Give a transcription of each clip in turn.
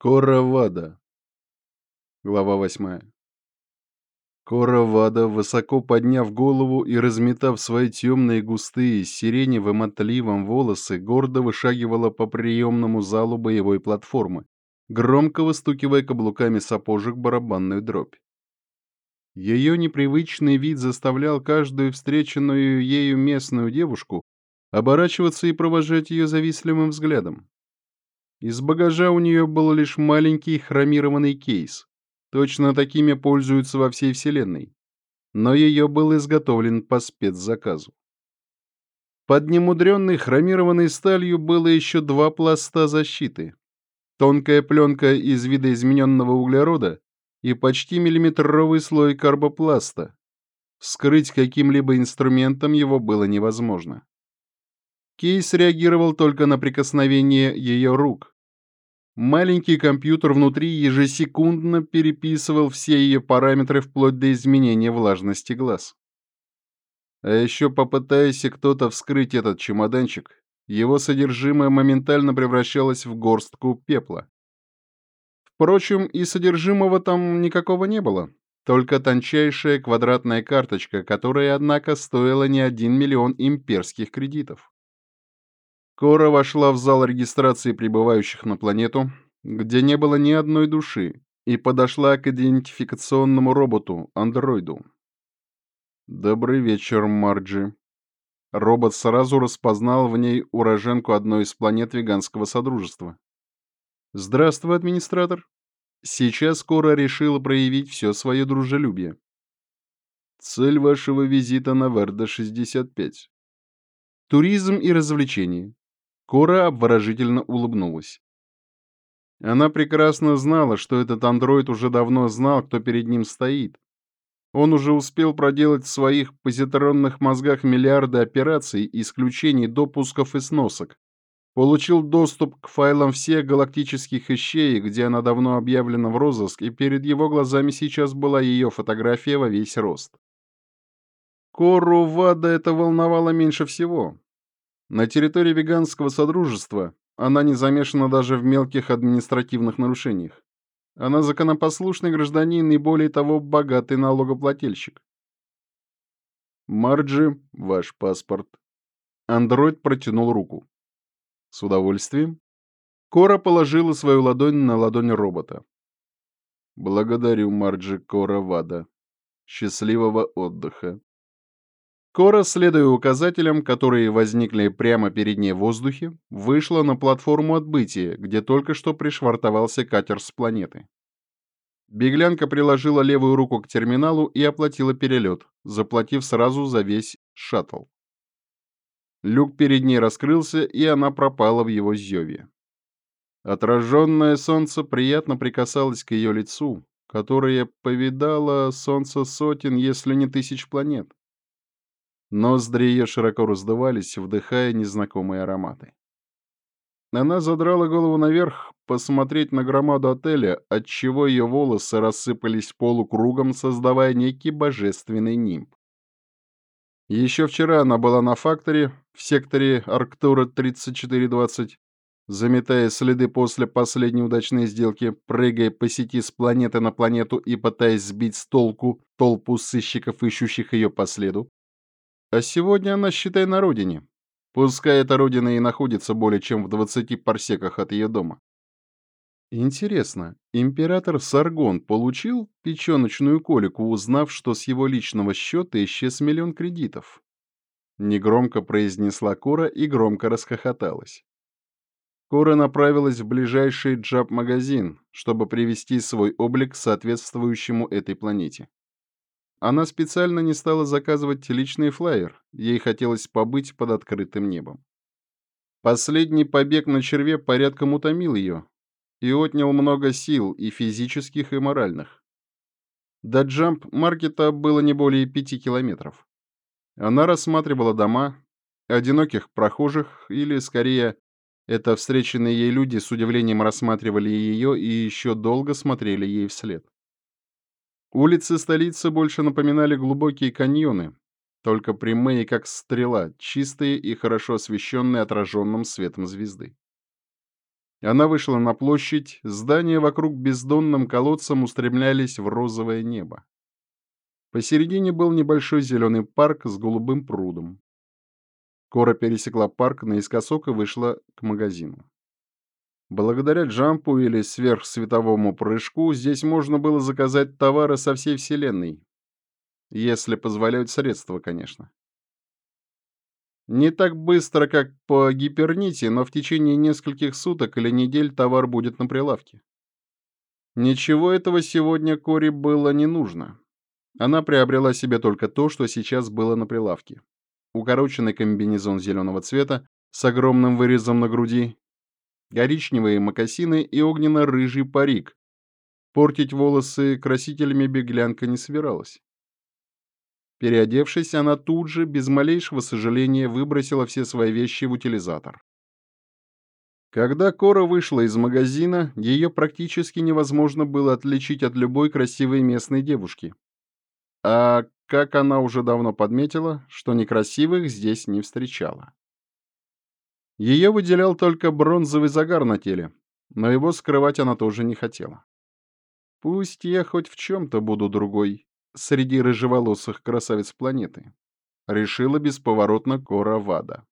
Коровада. Глава восьмая. Коровада, высоко подняв голову и разметав свои темные густые сиреневым отливом волосы, гордо вышагивала по приемному залу боевой платформы, громко выстукивая каблуками сапожек барабанную дробь. Ее непривычный вид заставлял каждую встреченную ею местную девушку оборачиваться и провожать ее завистливым взглядом. Из багажа у нее был лишь маленький хромированный кейс. Точно такими пользуются во всей вселенной. Но ее был изготовлен по спецзаказу. Под немудренной хромированной сталью было еще два пласта защиты. Тонкая пленка из видоизмененного углерода и почти миллиметровый слой карбопласта. Вскрыть каким-либо инструментом его было невозможно. Кейс реагировал только на прикосновение ее рук. Маленький компьютер внутри ежесекундно переписывал все ее параметры вплоть до изменения влажности глаз. А еще попытаясь кто-то вскрыть этот чемоданчик, его содержимое моментально превращалось в горстку пепла. Впрочем, и содержимого там никакого не было, только тончайшая квадратная карточка, которая, однако, стоила не один миллион имперских кредитов. Кора вошла в зал регистрации прибывающих на планету, где не было ни одной души, и подошла к идентификационному роботу, андроиду. «Добрый вечер, Марджи». Робот сразу распознал в ней уроженку одной из планет веганского содружества. «Здравствуй, администратор». Сейчас Кора решила проявить все свое дружелюбие. «Цель вашего визита на Верда-65». «Туризм и развлечения. Кора обворожительно улыбнулась. Она прекрасно знала, что этот андроид уже давно знал, кто перед ним стоит. Он уже успел проделать в своих позитронных мозгах миллиарды операций, исключений, допусков и сносок. Получил доступ к файлам всех галактических ищеек, где она давно объявлена в розыск, и перед его глазами сейчас была ее фотография во весь рост. Кору Вада это волновало меньше всего. На территории веганского содружества она не замешана даже в мелких административных нарушениях. Она законопослушный гражданин и, более того, богатый налогоплательщик. Марджи, ваш паспорт. Андроид протянул руку. С удовольствием. Кора положила свою ладонь на ладонь робота. Благодарю, Марджи Кора Вада. Счастливого отдыха. Кора, следуя указателям, которые возникли прямо перед ней в воздухе, вышла на платформу отбытия, где только что пришвартовался катер с планеты. Беглянка приложила левую руку к терминалу и оплатила перелет, заплатив сразу за весь шаттл. Люк перед ней раскрылся, и она пропала в его зеве. Отраженное солнце приятно прикасалось к ее лицу, которое повидало солнце сотен, если не тысяч планет. Ноздри ее широко раздувались, вдыхая незнакомые ароматы. Она задрала голову наверх, посмотреть на громаду отеля, отчего ее волосы рассыпались полукругом, создавая некий божественный нимб. Еще вчера она была на факторе в секторе Арктура 3420, заметая следы после последней удачной сделки, прыгая по сети с планеты на планету и пытаясь сбить с толку толпу сыщиков, ищущих ее по следу. А сегодня она, считай, на родине. Пускай эта родина и находится более чем в 20 парсеках от ее дома. Интересно, император Саргон получил печеночную колику, узнав, что с его личного счета исчез миллион кредитов? Негромко произнесла Кора и громко расхохоталась. Кора направилась в ближайший джаб-магазин, чтобы привести свой облик к соответствующему этой планете. Она специально не стала заказывать личный флайер, ей хотелось побыть под открытым небом. Последний побег на черве порядком утомил ее и отнял много сил и физических, и моральных. До джамп-маркета было не более пяти километров. Она рассматривала дома, одиноких прохожих, или, скорее, это встреченные ей люди с удивлением рассматривали ее и еще долго смотрели ей вслед. Улицы столицы больше напоминали глубокие каньоны, только прямые, как стрела, чистые и хорошо освещенные отраженным светом звезды. Она вышла на площадь, здания вокруг бездонным колодцем устремлялись в розовое небо. Посередине был небольшой зеленый парк с голубым прудом. Кора пересекла парк наискосок и вышла к магазину. Благодаря джампу или сверхсветовому прыжку здесь можно было заказать товары со всей вселенной. Если позволяют средства, конечно. Не так быстро, как по гипернити, но в течение нескольких суток или недель товар будет на прилавке. Ничего этого сегодня Кори было не нужно. Она приобрела себе только то, что сейчас было на прилавке. Укороченный комбинезон зеленого цвета с огромным вырезом на груди, коричневые мокасины и огненно-рыжий парик. Портить волосы красителями беглянка не собиралась. Переодевшись, она тут же, без малейшего сожаления, выбросила все свои вещи в утилизатор. Когда Кора вышла из магазина, ее практически невозможно было отличить от любой красивой местной девушки. А как она уже давно подметила, что некрасивых здесь не встречала. Ее выделял только бронзовый загар на теле, но его скрывать она тоже не хотела. Пусть я хоть в чем-то буду другой, среди рыжеволосых красавиц планеты, решила бесповоротно Кора Вада.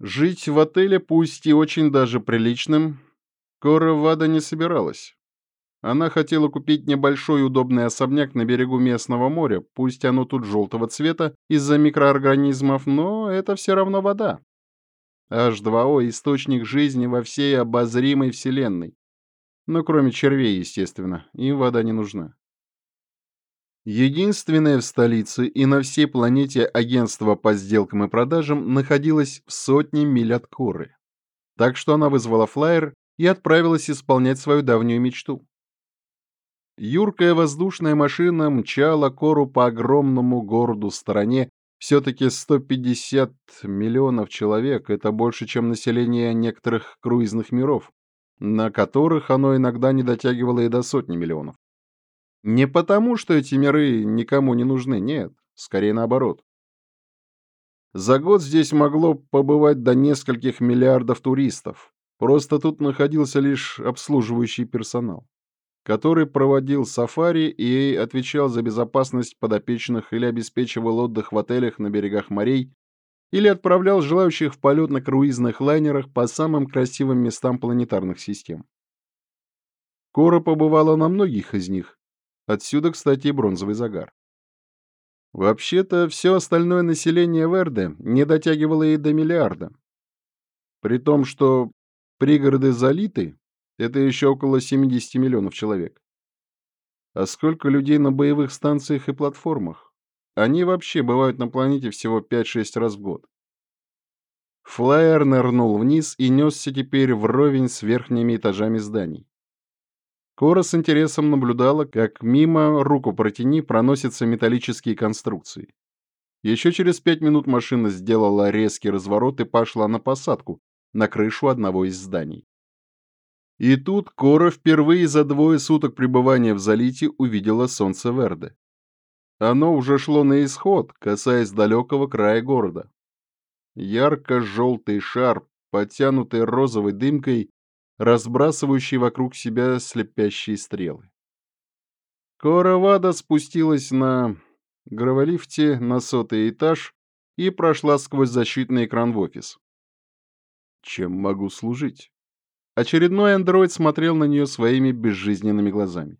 Жить в отеле, пусть и очень даже приличным, Кора Вада не собиралась. Она хотела купить небольшой удобный особняк на берегу местного моря, пусть оно тут желтого цвета из-за микроорганизмов, но это все равно вода. H2O — источник жизни во всей обозримой Вселенной. Но кроме червей, естественно, им вода не нужна. Единственное в столице и на всей планете агентство по сделкам и продажам находилось в сотне миль от Коры. Так что она вызвала флайер и отправилась исполнять свою давнюю мечту. Юркая воздушная машина мчала Кору по огромному городу стороне. Все-таки 150 миллионов человек — это больше, чем население некоторых круизных миров, на которых оно иногда не дотягивало и до сотни миллионов. Не потому, что эти миры никому не нужны, нет, скорее наоборот. За год здесь могло побывать до нескольких миллиардов туристов. Просто тут находился лишь обслуживающий персонал, который проводил сафари и отвечал за безопасность подопечных или обеспечивал отдых в отелях на берегах морей, или отправлял желающих в полет на круизных лайнерах по самым красивым местам планетарных систем. Кора побывала на многих из них, Отсюда, кстати, и бронзовый загар. Вообще-то, все остальное население Верде не дотягивало и до миллиарда. При том, что пригороды залиты, это еще около 70 миллионов человек. А сколько людей на боевых станциях и платформах? Они вообще бывают на планете всего 5-6 раз в год. Флайер нырнул вниз и несся теперь вровень с верхними этажами зданий. Кора с интересом наблюдала, как мимо, руку протяни, проносятся металлические конструкции. Еще через пять минут машина сделала резкий разворот и пошла на посадку, на крышу одного из зданий. И тут Кора впервые за двое суток пребывания в залите увидела солнце Верде. Оно уже шло на исход, касаясь далекого края города. Ярко-желтый шар, подтянутый розовой дымкой, разбрасывающий вокруг себя слепящие стрелы. Коровада спустилась на граволифте на сотый этаж и прошла сквозь защитный экран в офис. Чем могу служить? Очередной андроид смотрел на нее своими безжизненными глазами.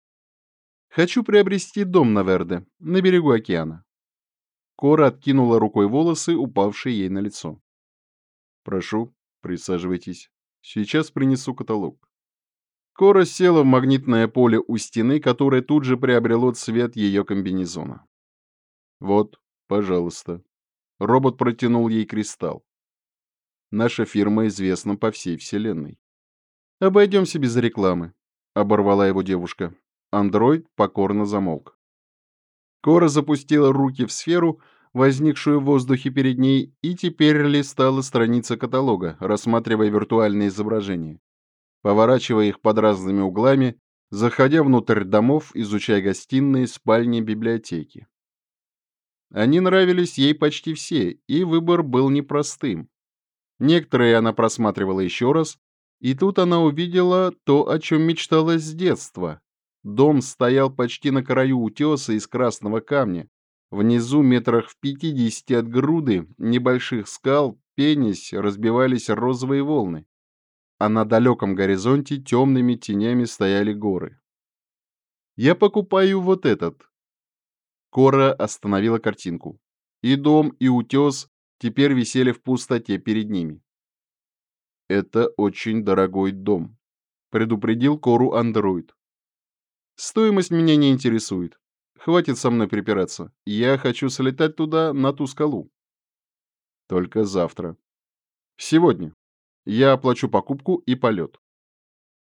Хочу приобрести дом на Верде, на берегу океана. Кора откинула рукой волосы, упавшие ей на лицо. Прошу, присаживайтесь. Сейчас принесу каталог. Кора села в магнитное поле у стены, которое тут же приобрело цвет ее комбинезона. Вот, пожалуйста. Робот протянул ей кристалл. Наша фирма известна по всей вселенной. Обойдемся без рекламы, оборвала его девушка. Андроид покорно замолк. Кора запустила руки в сферу, возникшую в воздухе перед ней, и теперь листала страницы каталога, рассматривая виртуальные изображения, поворачивая их под разными углами, заходя внутрь домов, изучая гостиные, спальни, библиотеки. Они нравились ей почти все, и выбор был непростым. Некоторые она просматривала еще раз, И тут она увидела то, о чем мечтала с детства. Дом стоял почти на краю утеса из красного камня. Внизу, метрах в пятидесяти от груды небольших скал, пенясь, разбивались розовые волны. А на далеком горизонте темными тенями стояли горы. «Я покупаю вот этот». Кора остановила картинку. И дом, и утес теперь висели в пустоте перед ними. «Это очень дорогой дом», — предупредил Кору андроид. «Стоимость меня не интересует. Хватит со мной припираться. Я хочу слетать туда, на ту скалу». «Только завтра». «Сегодня. Я оплачу покупку и полет».